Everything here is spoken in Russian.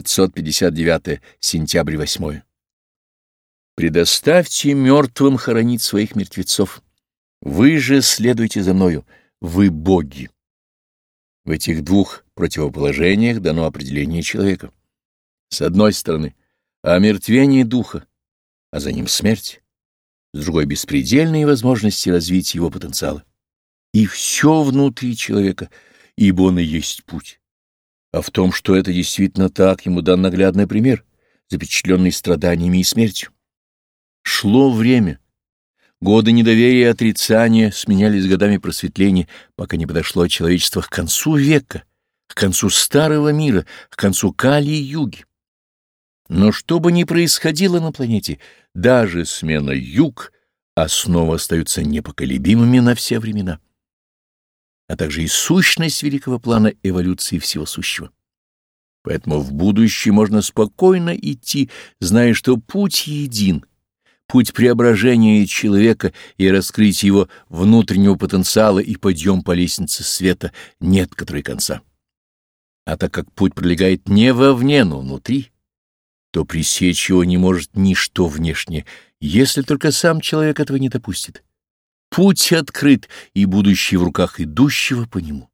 559 сентябрь 8. Предоставьте мертвым хоронить своих мертвецов. Вы же следуйте за мною, вы боги. В этих двух противоположениях дано определение человека. С одной стороны, омертвение духа, а за ним смерть. С другой — беспредельные возможности развития его потенциала. И все внутри человека, ибо он и есть путь. А в том, что это действительно так, ему дан наглядный пример, запечатленный страданиями и смертью. Шло время. Годы недоверия и отрицания сменялись годами просветления, пока не подошло человечество к концу века, к концу старого мира, к концу Кали-юги. Но что бы ни происходило на планете, даже смена юг, основы остаются непоколебимыми на все времена, а также и сущность великого плана эволюции всего сущего. Поэтому в будущее можно спокойно идти, зная, что путь един, путь преображения человека и раскрытия его внутреннего потенциала и подъем по лестнице света нет которой конца. А так как путь пролегает не вовне, но внутри, то пресечь его не может ничто внешнее, если только сам человек этого не допустит. Путь открыт, и будущее в руках идущего по нему.